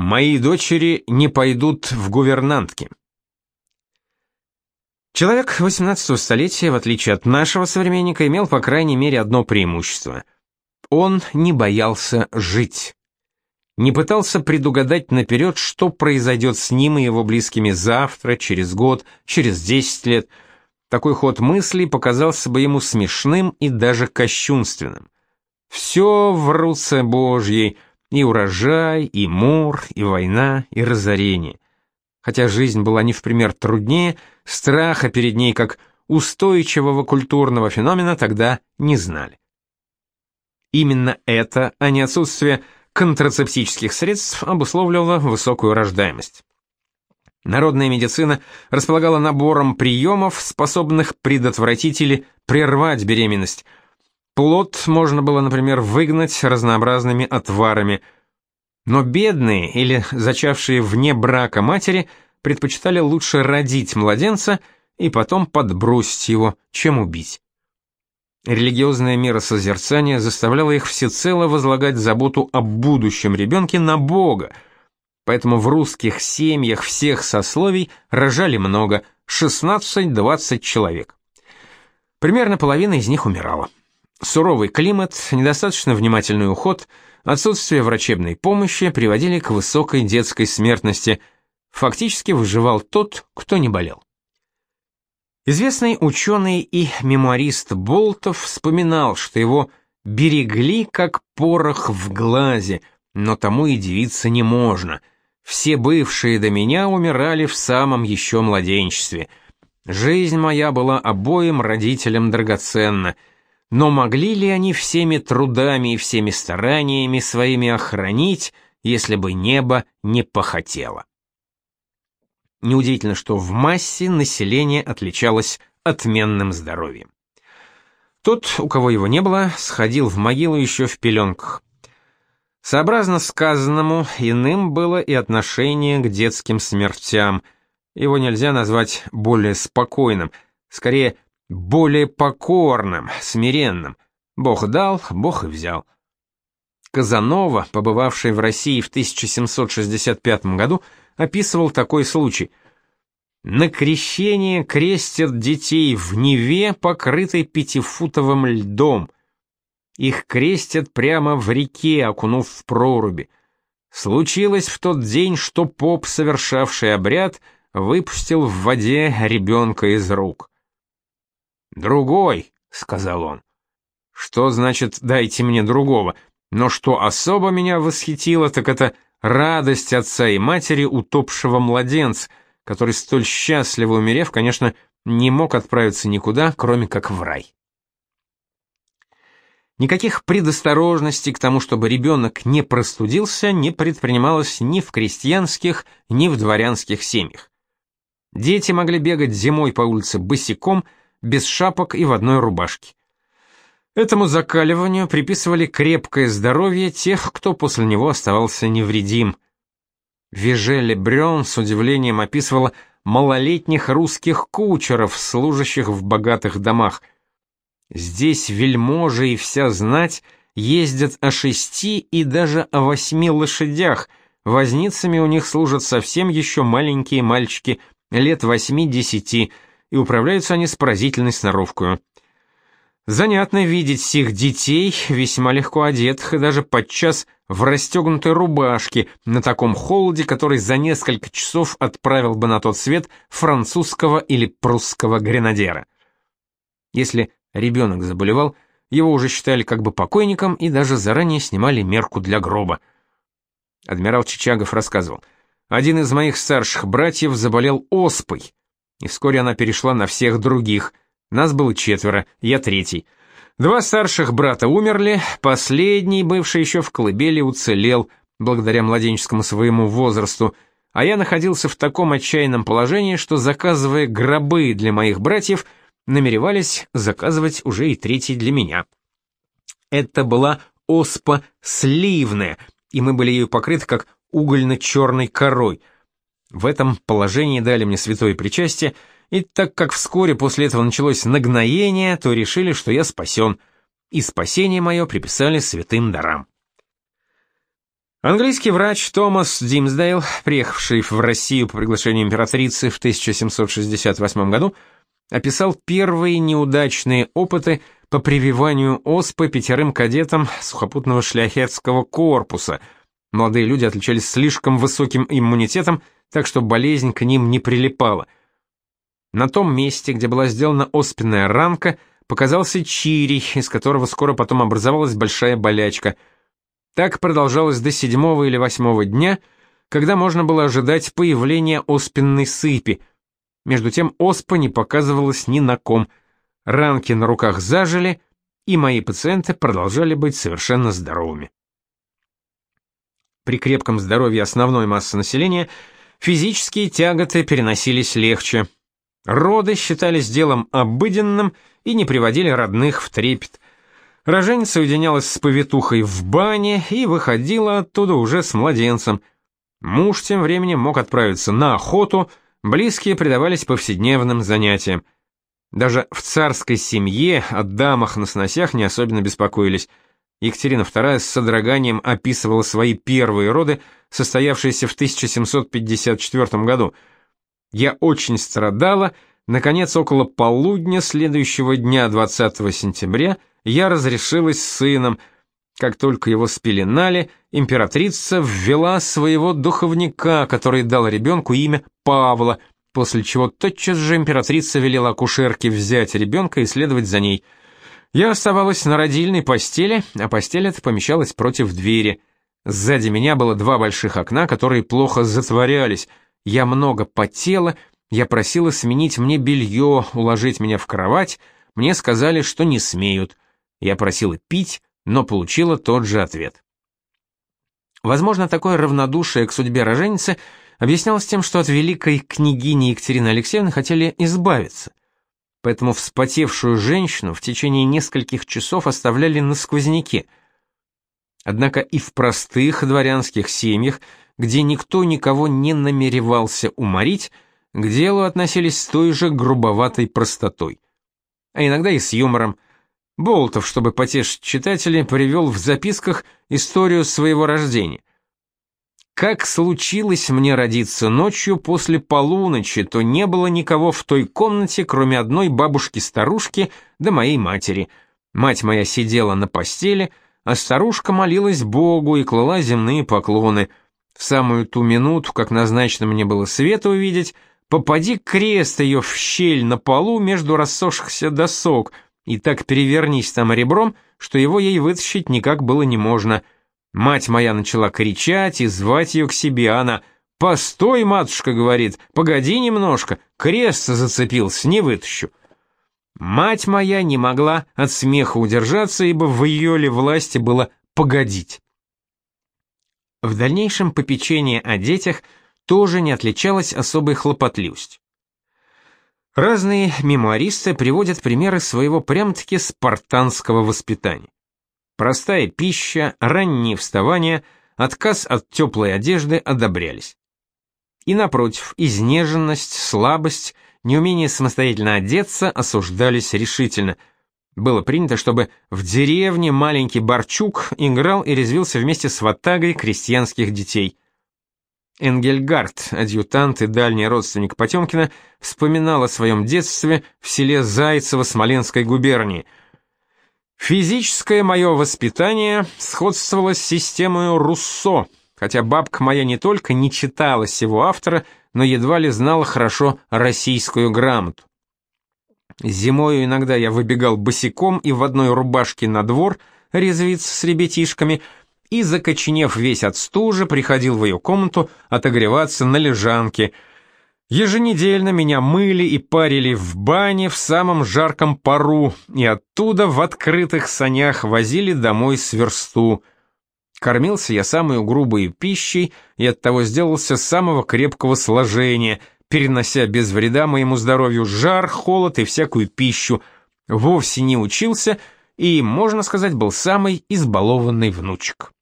Мои дочери не пойдут в гувернантки. Человек XVIII столетия, в отличие от нашего современника, имел по крайней мере одно преимущество. Он не боялся жить. Не пытался предугадать наперед, что произойдет с ним и его близкими завтра, через год, через 10 лет. Такой ход мыслей показался бы ему смешным и даже кощунственным. Все в руце Божьей — и урожай, и мор, и война, и разорение. Хотя жизнь была не в пример труднее, страха перед ней как устойчивого культурного феномена тогда не знали. Именно это, а не отсутствие контрацептических средств, обусловливало высокую рождаемость. Народная медицина располагала набором приемов, способных предотвратить или прервать беременность – Плод можно было, например, выгнать разнообразными отварами, но бедные или зачавшие вне брака матери предпочитали лучше родить младенца и потом подбросить его, чем убить. Религиозное миросозерцание заставляло их всецело возлагать заботу о будущем ребенке на Бога, поэтому в русских семьях всех сословий рожали много, 16-20 человек. Примерно половина из них умирала. Суровый климат, недостаточно внимательный уход, отсутствие врачебной помощи приводили к высокой детской смертности. Фактически выживал тот, кто не болел. Известный ученый и мемуарист Болтов вспоминал, что его берегли как порох в глазе, но тому и дивиться не можно. Все бывшие до меня умирали в самом еще младенчестве. Жизнь моя была обоим родителям драгоценна — но могли ли они всеми трудами и всеми стараниями своими охранить, если бы небо не похотело? Неудивительно, что в массе население отличалось отменным здоровьем. Тот, у кого его не было, сходил в могилу еще в пеленках. Сообразно сказанному, иным было и отношение к детским смертям. Его нельзя назвать более спокойным, скорее более покорным, смиренным. Бог дал, Бог и взял. Казанова, побывавший в России в 1765 году, описывал такой случай. На крещение крестят детей в Неве, покрытой пятифутовым льдом. Их крестят прямо в реке, окунув в проруби. Случилось в тот день, что поп, совершавший обряд, выпустил в воде ребенка из рук. «Другой», — сказал он. «Что значит «дайте мне другого»? Но что особо меня восхитило, так это радость отца и матери утопшего младенца, который столь счастливо умерев, конечно, не мог отправиться никуда, кроме как в рай. Никаких предосторожностей к тому, чтобы ребенок не простудился, не предпринималось ни в крестьянских, ни в дворянских семьях. Дети могли бегать зимой по улице босиком, без шапок и в одной рубашке. Этому закаливанию приписывали крепкое здоровье тех, кто после него оставался невредим. Вежеле Брён с удивлением описывала малолетних русских кучеров, служащих в богатых домах. Здесь вельможи и вся знать ездят о шести и даже о восьми лошадях, возницами у них служат совсем еще маленькие мальчики, лет восьми-десяти, и управляются они с поразительной сноровкой. Занятно видеть сих детей, весьма легко одетых и даже подчас в расстегнутой рубашке, на таком холоде, который за несколько часов отправил бы на тот свет французского или прусского гренадера. Если ребенок заболевал, его уже считали как бы покойником и даже заранее снимали мерку для гроба. Адмирал Чичагов рассказывал, «Один из моих старших братьев заболел оспой, и вскоре она перешла на всех других. Нас было четверо, я третий. Два старших брата умерли, последний, бывший еще в колыбели, уцелел, благодаря младенческому своему возрасту, а я находился в таком отчаянном положении, что, заказывая гробы для моих братьев, намеревались заказывать уже и третий для меня. Это была оспа сливная, и мы были ею покрыты как угольно-черной корой — в этом положении дали мне святое причастие, и так как вскоре после этого началось нагноение, то решили, что я спасен, и спасение мое приписали святым дарам. Английский врач Томас Димсдейл, приехавший в Россию по приглашению императрицы в 1768 году, описал первые неудачные опыты по прививанию оспы пятерым кадетам сухопутного шляхетского корпуса. Молодые люди отличались слишком высоким иммунитетом, так что болезнь к ним не прилипала. На том месте, где была сделана оспенная ранка, показался чирий, из которого скоро потом образовалась большая болячка – так продолжалось до седьмого или восьмого дня, когда можно было ожидать появления оспенной сыпи. Между тем оспа не показывалась ни на ком. Ранки на руках зажили, и мои пациенты продолжали быть совершенно здоровыми. При крепком здоровье основной массы населения физические тяготы переносились легче. Роды считались делом обыденным и не приводили родных в трепет. Роженица соединялась с повитухой в бане и выходила оттуда уже с младенцем. Муж тем временем мог отправиться на охоту, близкие предавались повседневным занятиям. Даже в царской семье о дамах на сносях не особенно беспокоились. Екатерина II с содроганием описывала свои первые роды, состоявшиеся в 1754 году. «Я очень страдала, наконец, около полудня следующего дня, 20 сентября, — я разрешилась с сыном. Как только его спеленали, императрица ввела своего духовника, который дал ребенку имя Павла, после чего тотчас же императрица велела акушерке взять ребенка и следовать за ней. Я оставалась на родильной постели, а постель эта помещалась против двери. Сзади меня было два больших окна, которые плохо затворялись. Я много потела, я просила сменить мне белье, уложить меня в кровать, мне сказали, что не смеют. Я просила пить, но получила тот же ответ. Возможно, такое равнодушие к судьбе роженицы объяснялось тем, что от великой княгини Екатерины Алексеевны хотели избавиться. Поэтому вспотевшую женщину в течение нескольких часов оставляли на сквозняке. Однако и в простых дворянских семьях, где никто никого не намеревался уморить, к делу относились с той же грубоватой простотой. А иногда и с юмором – Болтов, чтобы потешить читателей, привел в записках историю своего рождения. Как случилось мне родиться ночью после полуночи, то не было никого в той комнате, кроме одной бабушки-старушки да моей матери. Мать моя сидела на постели, а старушка молилась Богу и клала земные поклоны. В самую ту минуту, как назначено мне было света увидеть, попади крест ее в щель на полу между рассохшихся досок — и так перевернись там ребром, что его ей вытащить никак было не можно. Мать моя начала кричать и звать ее к себе, она «Постой, матушка», — говорит, — «погоди немножко, крест зацепился, не вытащу». Мать моя не могла от смеха удержаться, ибо в ее ли власти было погодить. В дальнейшем попечение о детях тоже не отличалось особой хлопотливостью. Разные мемуаристы приводят примеры своего прям-таки спартанского воспитания. Простая пища, раннее вставание, отказ от теплой одежды одобрялись. И напротив, изнеженность, слабость, неумение самостоятельно одеться осуждались решительно. Было принято, чтобы в деревне маленький Барчук играл и резвился вместе с ватагой крестьянских детей. Энгельгард, адъютант и дальний родственник Потемкина, вспоминал о своем детстве в селе Зайцево Смоленской губернии. «Физическое мое воспитание сходствовало с системой Руссо, хотя бабка моя не только не читала сего автора, но едва ли знала хорошо российскую грамоту. Зимою иногда я выбегал босиком и в одной рубашке на двор резвиться с ребятишками – и, закоченев весь от стужи, приходил в ее комнату отогреваться на лежанке. Еженедельно меня мыли и парили в бане в самом жарком пару, и оттуда в открытых санях возили домой с версту. Кормился я самую грубой пищей и оттого сделался самого крепкого сложения, перенося без вреда моему здоровью жар, холод и всякую пищу. Вовсе не учился и, можно сказать, был самый избалованный внучек.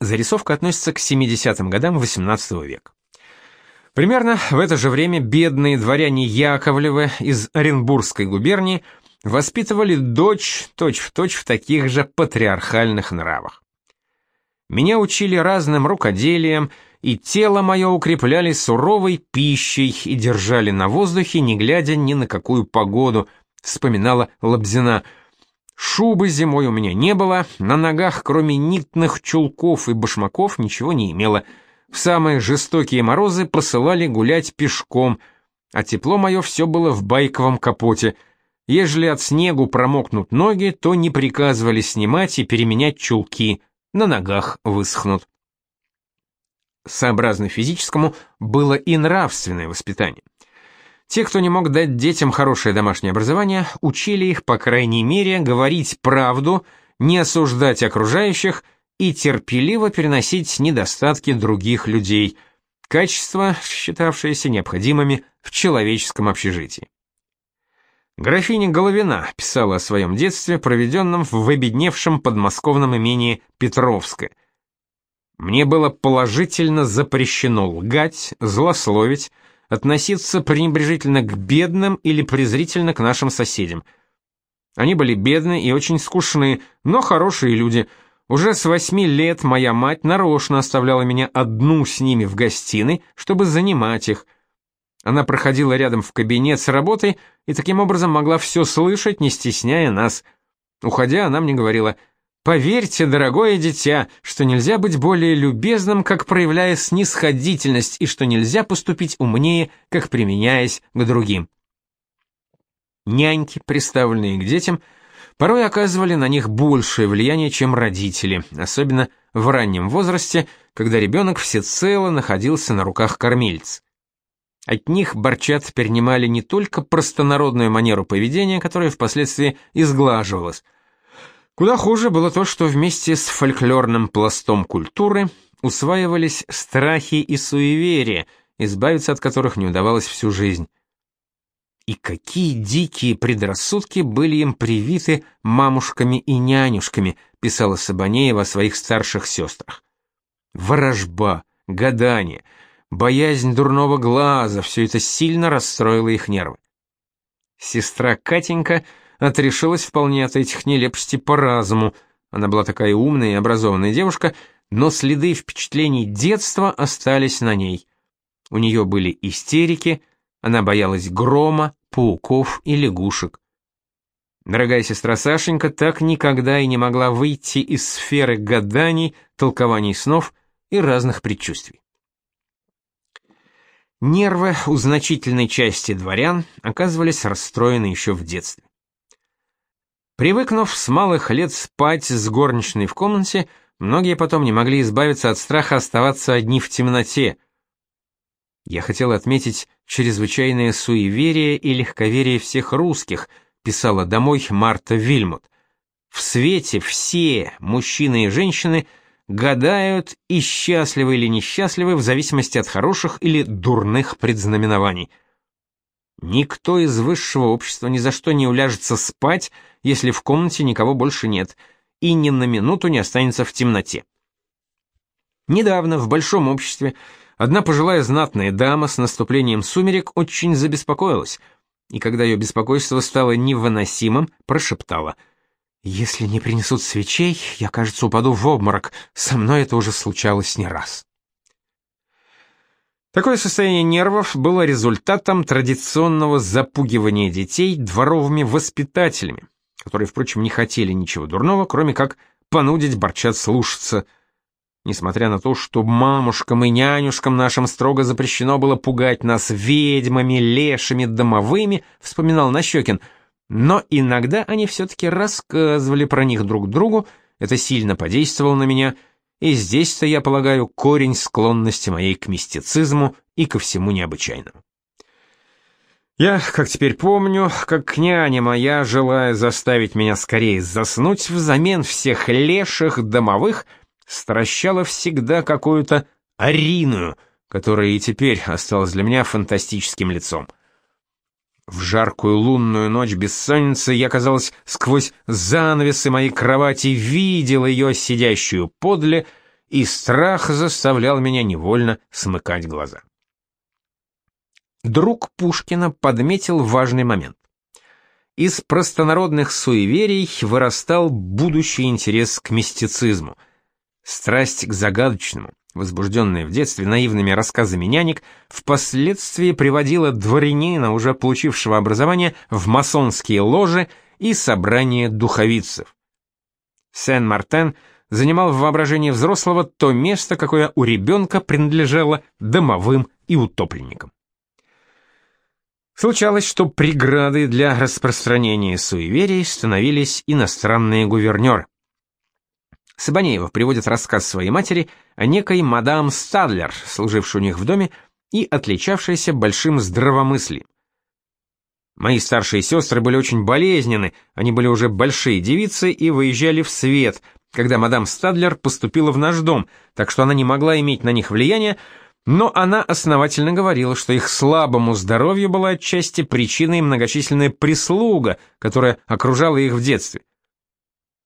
Зарисовка относится к 70-м годам XVIII века. Примерно в это же время бедные дворяне Яковлевы из Оренбургской губернии воспитывали дочь точь-в-точь точь в таких же патриархальных нравах. Меня учили разным рукоделиям, и тело мое укрепляли суровой пищей и держали на воздухе, не глядя ни на какую погоду, вспоминала Лобзина. Шубы зимой у меня не было, на ногах, кроме нитных чулков и башмаков, ничего не имело. В самые жестокие морозы посылали гулять пешком, а тепло мое все было в байковом капоте. Ежели от снегу промокнут ноги, то не приказывали снимать и переменять чулки, на ногах высохнут сообразно физическому, было и нравственное воспитание. Те, кто не мог дать детям хорошее домашнее образование, учили их, по крайней мере, говорить правду, не осуждать окружающих и терпеливо переносить недостатки других людей, качества, считавшиеся необходимыми в человеческом общежитии. Графиня Головина писала о своем детстве, проведенном в обедневшем подмосковном имении Петровское – мне было положительно запрещено лгать, злословить, относиться пренебрежительно к бедным или презрительно к нашим соседям. Они были бедны и очень скучны, но хорошие люди. Уже с восьми лет моя мать нарочно оставляла меня одну с ними в гостиной, чтобы занимать их. Она проходила рядом в кабинет с работой и таким образом могла все слышать, не стесняя нас. Уходя, она мне говорила — Поверьте, дорогое дитя, что нельзя быть более любезным, как проявляя снисходительность, и что нельзя поступить умнее, как применяясь к другим. Няньки, приставленные к детям, порой оказывали на них большее влияние, чем родители, особенно в раннем возрасте, когда ребенок всецело находился на руках кормильц. От них борчат перенимали не только простонародную манеру поведения, которая впоследствии изглаживалась, Куда хуже было то, что вместе с фольклорным пластом культуры усваивались страхи и суеверия, избавиться от которых не удавалось всю жизнь. И какие дикие предрассудки были им привиты мамушками и нянюшками, писала Сабанеева о своих старших сестрах. Ворожба, гадание, боязнь дурного глаза — все это сильно расстроило их нервы. Сестра Катенька — отрешилась вполне от этих нелепостей по разуму. Она была такая умная и образованная девушка, но следы впечатлений детства остались на ней. У нее были истерики, она боялась грома, пауков и лягушек. Дорогая сестра Сашенька так никогда и не могла выйти из сферы гаданий, толкований снов и разных предчувствий. Нервы у значительной части дворян оказывались расстроены еще в детстве. Привыкнув с малых лет спать с горничной в комнате, многие потом не могли избавиться от страха оставаться одни в темноте. Я хотел отметить чрезвычайное суеверие и легковерие всех русских, писала домой Марта Вильмут. В свете все, мужчины и женщины, гадают и счастливы или несчастливы в зависимости от хороших или дурных предзнаменований – Никто из высшего общества ни за что не уляжется спать, если в комнате никого больше нет, и ни на минуту не останется в темноте. Недавно в большом обществе одна пожилая знатная дама с наступлением сумерек очень забеспокоилась, и когда ее беспокойство стало невыносимым, прошептала: "Если не принесут свечей, я, кажется, упаду в обморок. Со мной это уже случалось не раз". Такое состояние нервов было результатом традиционного запугивания детей дворовыми воспитателями, которые, впрочем, не хотели ничего дурного, кроме как понудить борчат слушаться. Несмотря на то, что мамушкам и нянюшкам нашим строго запрещено было пугать нас ведьмами, лешими, домовыми, вспоминал Нащекин, но иногда они все-таки рассказывали про них друг другу, это сильно подействовало на меня — и здесь-то, я полагаю, корень склонности моей к мистицизму и ко всему необычайному. Я, как теперь помню, как няня моя, желая заставить меня скорее заснуть, взамен всех леших домовых, стращала всегда какую-то ариную, которая и теперь осталась для меня фантастическим лицом. В жаркую лунную ночь бессонницы я, казалось, сквозь занавесы моей кровати видел ее сидящую подле, и страх заставлял меня невольно смыкать глаза. Друг Пушкина подметил важный момент. Из простонародных суеверий вырастал будущий интерес к мистицизму. Страсть к загадочному, возбужденная в детстве наивными рассказами нянек, впоследствии приводила дворянина, уже получившего образование, в масонские ложи и собрания духовицев. Сен-Мартен занимал в воображении взрослого то место, какое у ребенка принадлежало домовым и утопленникам. Случалось, что преградой для распространения суеверий становились иностранные гувернеры. Сабанеева приводит рассказ своей матери о некой мадам Стадлер, служившей у них в доме и отличавшейся большим здравомыслием. Мои старшие сестры были очень болезненны, они были уже большие девицы и выезжали в свет, когда мадам Стадлер поступила в наш дом, так что она не могла иметь на них влияния, но она основательно говорила, что их слабому здоровью была отчасти причиной многочисленная прислуга, которая окружала их в детстве.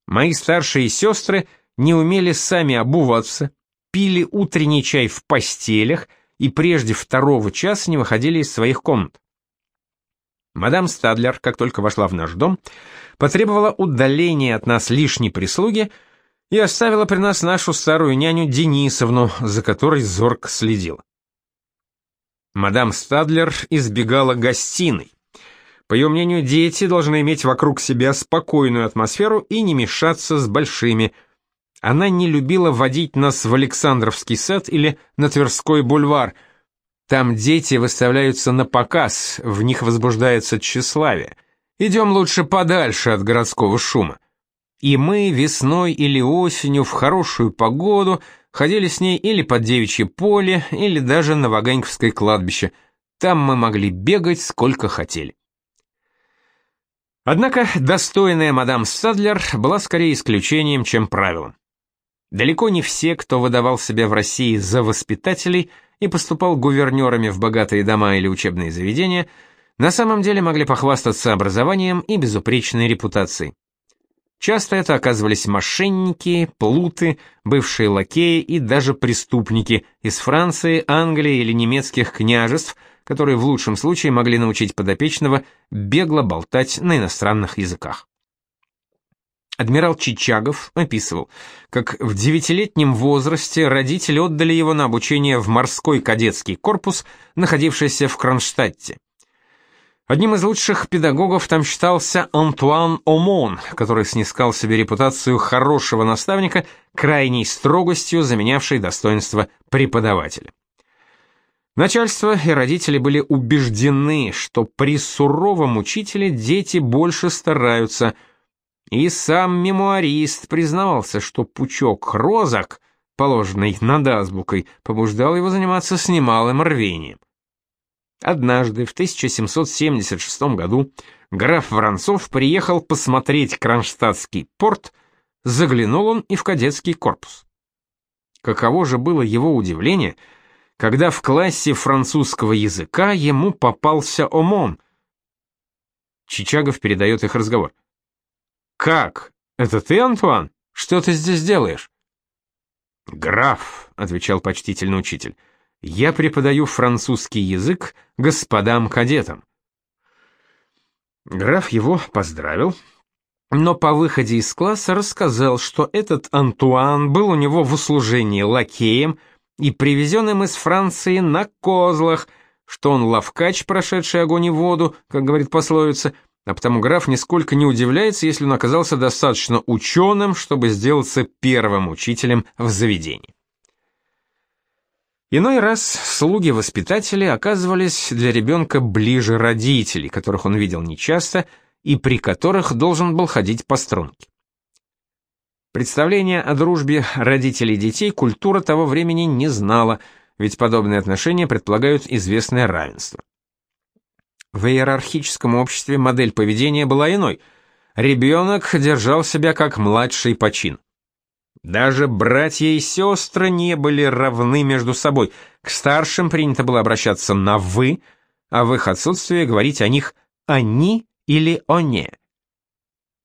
Мои старшие сестры не умели сами обуваться, пили утренний чай в постелях и прежде второго часа не выходили из своих комнат. Мадам Стадлер, как только вошла в наш дом, потребовала удаления от нас лишней прислуги — и оставила при нас нашу старую няню Денисовну, за которой зорко следила. Мадам Стадлер избегала гостиной. По ее мнению, дети должны иметь вокруг себя спокойную атмосферу и не мешаться с большими. Она не любила водить нас в Александровский сад или на Тверской бульвар. Там дети выставляются на показ, в них возбуждается тщеславие. Идем лучше подальше от городского шума. И мы весной или осенью в хорошую погоду ходили с ней или под девичье поле, или даже на Ваганьковское кладбище. Там мы могли бегать сколько хотели. Однако достойная мадам Садлер была скорее исключением, чем правилом. Далеко не все, кто выдавал себя в России за воспитателей и поступал гувернерами в богатые дома или учебные заведения, на самом деле могли похвастаться образованием и безупречной репутацией. Часто это оказывались мошенники, плуты, бывшие лакеи и даже преступники из Франции, Англии или немецких княжеств, которые в лучшем случае могли научить подопечного бегло болтать на иностранных языках. Адмирал Чичагов описывал, как в девятилетнем возрасте родители отдали его на обучение в морской кадетский корпус, находившийся в Кронштадте. Одним из лучших педагогов там считался Антуан Омон, который снискал себе репутацию хорошего наставника, крайней строгостью заменявшей достоинство преподавателя. Начальство и родители были убеждены, что при суровом учителе дети больше стараются, и сам мемуарист признавался, что пучок розок, положенный над азбукой, побуждал его заниматься с немалым рвением. Однажды, в 1776 году, граф Воронцов приехал посмотреть Кронштадтский порт, заглянул он и в кадетский корпус. Каково же было его удивление, когда в классе французского языка ему попался ОМОН. Чичагов передает их разговор. «Как? Это ты, Антуан? Что ты здесь делаешь?» «Граф», — отвечал почтительный учитель, — я преподаю французский язык господам-кадетам. Граф его поздравил, но по выходе из класса рассказал, что этот Антуан был у него в услужении лакеем и привезен им из Франции на козлах, что он ловкач, прошедший огонь и воду, как говорит пословица, а потому граф нисколько не удивляется, если он оказался достаточно ученым, чтобы сделаться первым учителем в заведении. Иной раз слуги-воспитатели оказывались для ребенка ближе родителей, которых он видел нечасто и при которых должен был ходить по струнке. Представление о дружбе родителей детей культура того времени не знала, ведь подобные отношения предполагают известное равенство. В иерархическом обществе модель поведения была иной. Ребенок держал себя как младший по чину. Даже братья и сестры не были равны между собой. К старшим принято было обращаться на «вы», а в их отсутствие говорить о них «они» или «оне».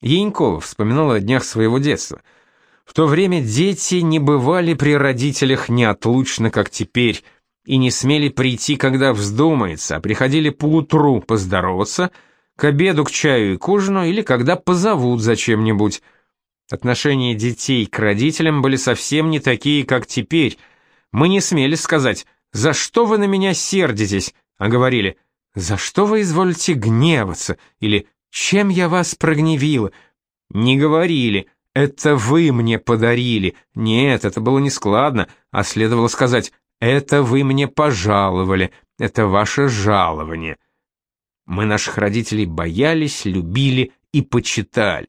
Янькова вспоминала о днях своего детства. В то время дети не бывали при родителях неотлучно, как теперь, и не смели прийти, когда вздумается, а приходили поутру поздороваться, к обеду, к чаю и к ужину или когда позовут зачем-нибудь. Отношения детей к родителям были совсем не такие, как теперь. Мы не смели сказать «За что вы на меня сердитесь?», а говорили «За что вы изволите гневаться?» или «Чем я вас прогневила?» Не говорили «Это вы мне подарили». Нет, это было нескладно, а следовало сказать «Это вы мне пожаловали, это ваше жалование». Мы наших родителей боялись, любили и почитали.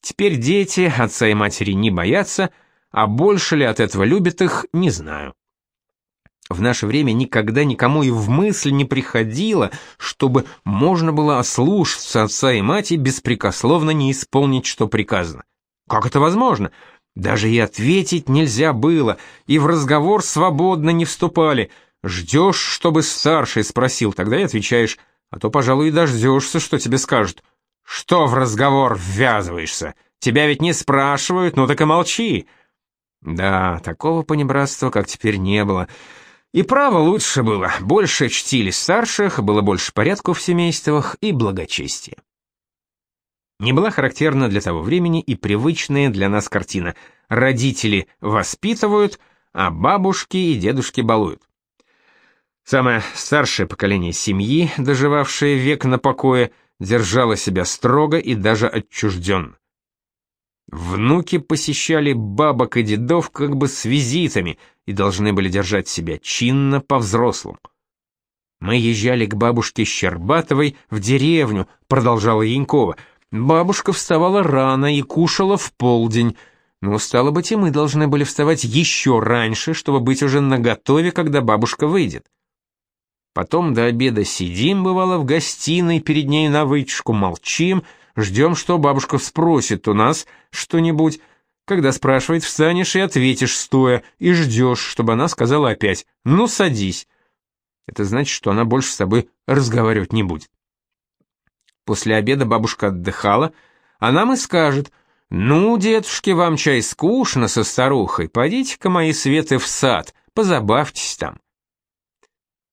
Теперь дети отца и матери не боятся, а больше ли от этого любят их, не знаю. В наше время никогда никому и в мысль не приходило, чтобы можно было ослушаться отца и мать и беспрекословно не исполнить, что приказано. Как это возможно? Даже и ответить нельзя было, и в разговор свободно не вступали. Ждешь, чтобы старший спросил, тогда и отвечаешь, а то, пожалуй, и дождешься, что тебе скажут. Что в разговор ввязываешься? Тебя ведь не спрашивают, ну так и молчи. Да, такого понебратства, как теперь, не было. И право лучше было, больше чтили старших, было больше порядку в семействах и благочестия. Не была характерна для того времени и привычная для нас картина. Родители воспитывают, а бабушки и дедушки балуют. Самое старшее поколение семьи, доживавшее век на покое, держало себя строго и даже отчужденно. Внуки посещали бабок и дедов как бы с визитами и должны были держать себя чинно по-взрослому. Мы езжали к бабушке Щербатовой в деревню, продолжала Янькова. Бабушка вставала рано и кушала в полдень. Но, стало быть, и мы должны были вставать еще раньше, чтобы быть уже наготове, когда бабушка выйдет. Потом до обеда сидим, бывало, в гостиной, перед ней на вытяжку молчим, ждем, что бабушка спросит у нас что-нибудь. Когда спрашивает, встанешь и ответишь стоя, и ждешь, чтобы она сказала опять «ну, садись». Это значит, что она больше с тобой разговаривать не будет. После обеда бабушка отдыхала, а нам и скажет «ну, дедушки, вам чай скучно со старухой, пойдите-ка мои светы в сад, позабавьтесь там».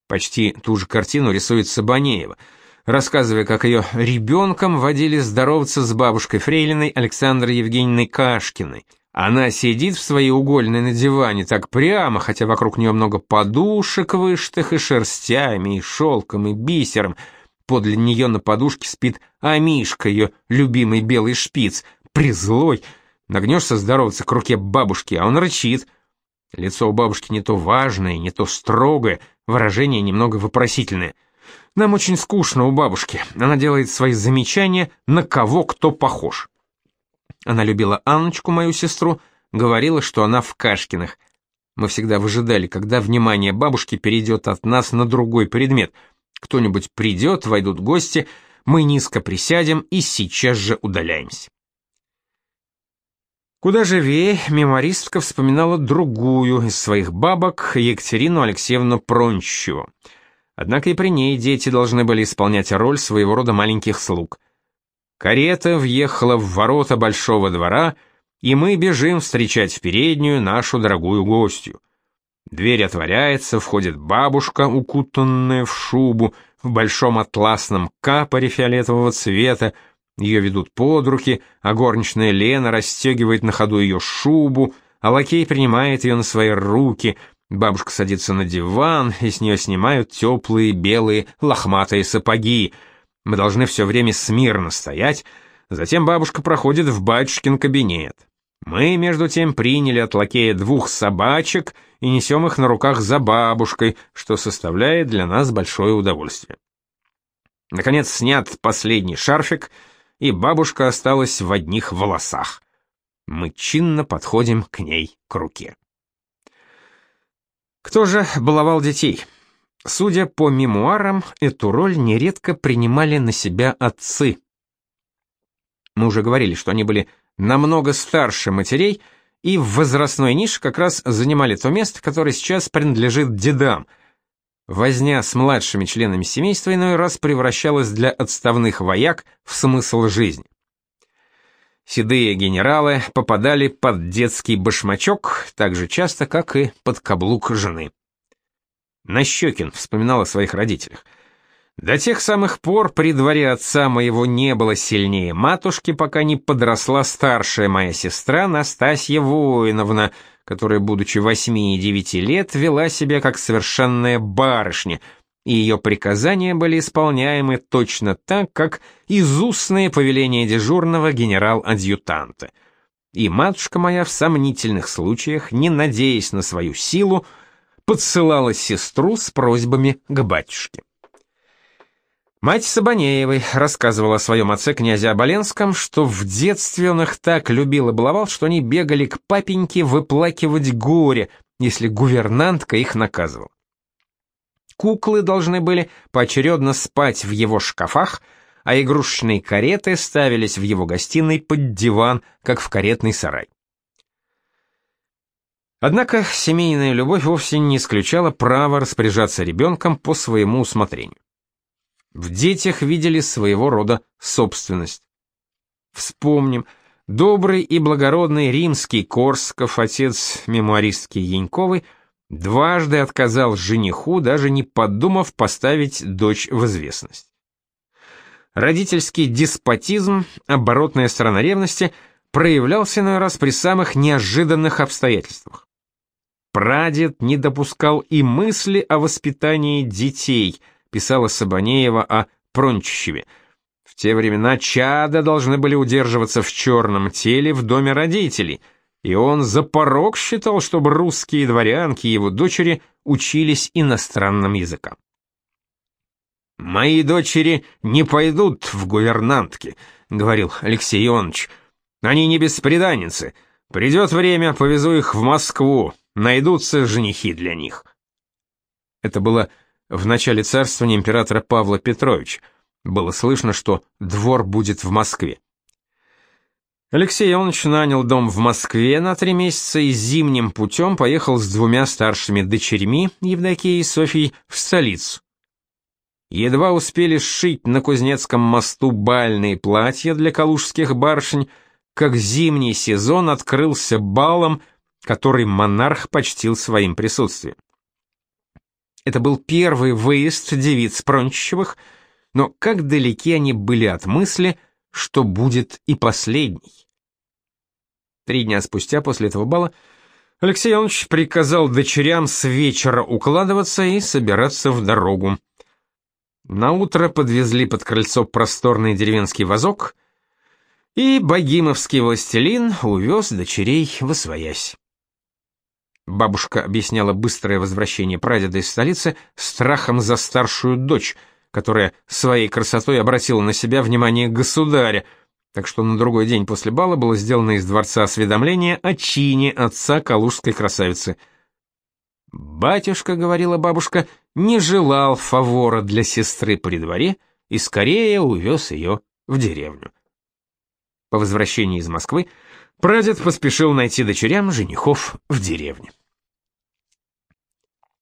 Почти ту же картину рисует Сабанеева, рассказывая, как ее ребенком водили здороваться с бабушкой Фрейлиной Александрой Евгеньевной Кашкиной. Она сидит в своей угольной на диване так прямо, хотя вокруг нее много подушек вышитых и шерстями, и шелком, и бисером. Подле нее на подушке спит Амишка, ее любимый белый шпиц, призлой. Нагнешься здороваться к руке бабушки, а он рычит. Лицо у бабушки не то важное, не то строгое, Выражение немного вопросительное. Нам очень скучно у бабушки. Она делает свои замечания, на кого кто похож. Она любила Анночку, мою сестру, говорила, что она в Кашкиных. Мы всегда выжидали, когда внимание бабушки перейдет от нас на другой предмет. Кто-нибудь придет, войдут гости, мы низко присядем и сейчас же удаляемся. Куда живее мемористка вспоминала другую из своих бабок, Екатерину Алексеевну Прончеву. Однако и при ней дети должны были исполнять роль своего рода маленьких слуг. Карета въехала в ворота большого двора, и мы бежим встречать в переднюю нашу дорогую гостью. Дверь отворяется, входит бабушка, укутанная в шубу, в большом атласном капоре фиолетового цвета, ее ведут под руки, а горничная Лена расстегивает на ходу ее шубу, а лакей принимает ее на свои руки, бабушка садится на диван, и с нее снимают теплые белые лохматые сапоги. Мы должны все время смирно стоять, затем бабушка проходит в батюшкин кабинет. Мы, между тем, приняли от лакея двух собачек и несем их на руках за бабушкой, что составляет для нас большое удовольствие. Наконец снят последний шарфик — и бабушка осталась в одних волосах. Мы чинно подходим к ней к руке. Кто же баловал детей? Судя по мемуарам, эту роль нередко принимали на себя отцы. Мы уже говорили, что они были намного старше матерей и в возрастной нише как раз занимали то место, которое сейчас принадлежит дедам – Возня с младшими членами семейства иной раз превращалась для отставных вояк в смысл жизни. Седые генералы попадали под детский башмачок так же часто, как и под каблук жены. Нащекин вспоминал о своих родителях. До тех самых пор при дворе отца моего не было сильнее матушки, пока не подросла старшая моя сестра Настасья Воиновна, которая, будучи восьми и девяти лет, вела себя как совершенная барышня, и ее приказания были исполняемы точно так, как изустные повеления дежурного генерал-адъютанта. И матушка моя в сомнительных случаях, не надеясь на свою силу, подсылала сестру с просьбами к батюшке. Мать Сабанеевой рассказывала о своем отце князе Оболенском, что в детстве он их так любил и баловал, что они бегали к папеньке выплакивать горе, если гувернантка их наказывала. Куклы должны были поочередно спать в его шкафах, а игрушечные кареты ставились в его гостиной под диван, как в каретный сарай. Однако семейная любовь вовсе не исключала право распоряжаться ребенком по своему усмотрению. В детях видели своего рода собственность. Вспомним, добрый и благородный римский Корсков, отец мемуаристки Яньковой, дважды отказал жениху, даже не подумав поставить дочь в известность. Родительский деспотизм, оборотная сторона ревности, проявлялся иной раз при самых неожиданных обстоятельствах. Прадед не допускал и мысли о воспитании детей – писала Сабанеева о Прончищеве. В те времена чада должны были удерживаться в черном теле в доме родителей, и он за порог считал, чтобы русские дворянки и его дочери учились иностранным языкам. «Мои дочери не пойдут в гувернантки», — говорил Алексей Ионович. «Они не беспреданницы. Придет время, повезу их в Москву, найдутся женихи для них». Это было в начале царствования императора Павла Петровича. Было слышно, что двор будет в Москве. Алексей Иванович нанял дом в Москве на три месяца и зимним путем поехал с двумя старшими дочерьми, Евдокией и Софьей, в столицу. Едва успели сшить на Кузнецком мосту бальные платья для калужских барышень, как зимний сезон открылся балом, который монарх почтил своим присутствием. Это был первый выезд девиц Прончевых, но как далеки они были от мысли, что будет и последний. Три дня спустя после этого бала Алексей Иванович приказал дочерям с вечера укладываться и собираться в дорогу. На утро подвезли под крыльцо просторный деревенский вазок, и богимовский властелин увез дочерей в освоясь. Бабушка объясняла быстрое возвращение прадеда из столицы страхом за старшую дочь, которая своей красотой обратила на себя внимание государя, так что на другой день после бала было сделано из дворца осведомление о чине отца калужской красавицы. «Батюшка», — говорила бабушка, — не желал фавора для сестры при дворе и скорее увез ее в деревню. По возвращении из Москвы Прадед поспешил найти дочерям женихов в деревне.